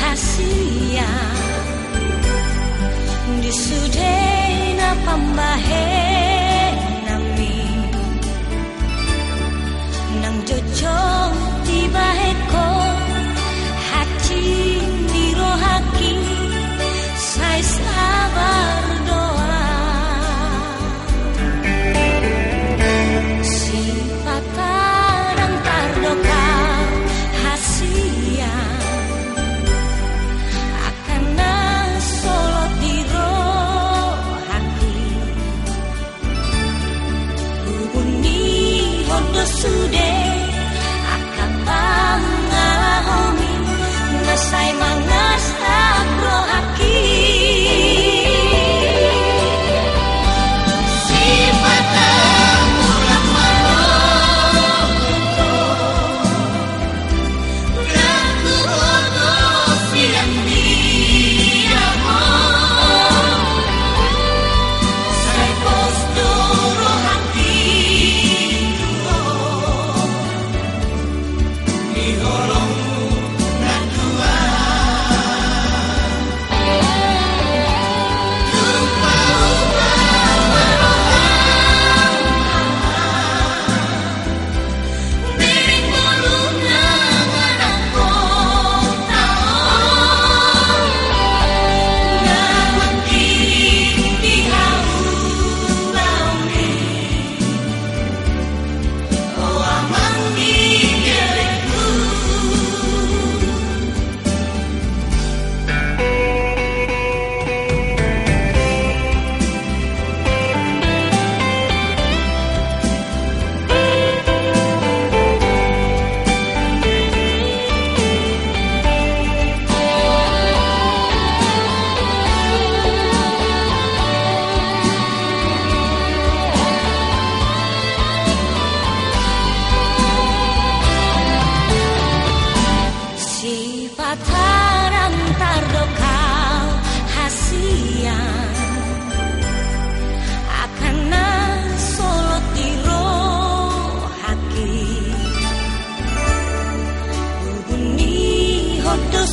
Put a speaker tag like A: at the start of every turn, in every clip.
A: hasia. Di sudena pambahe.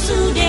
A: today.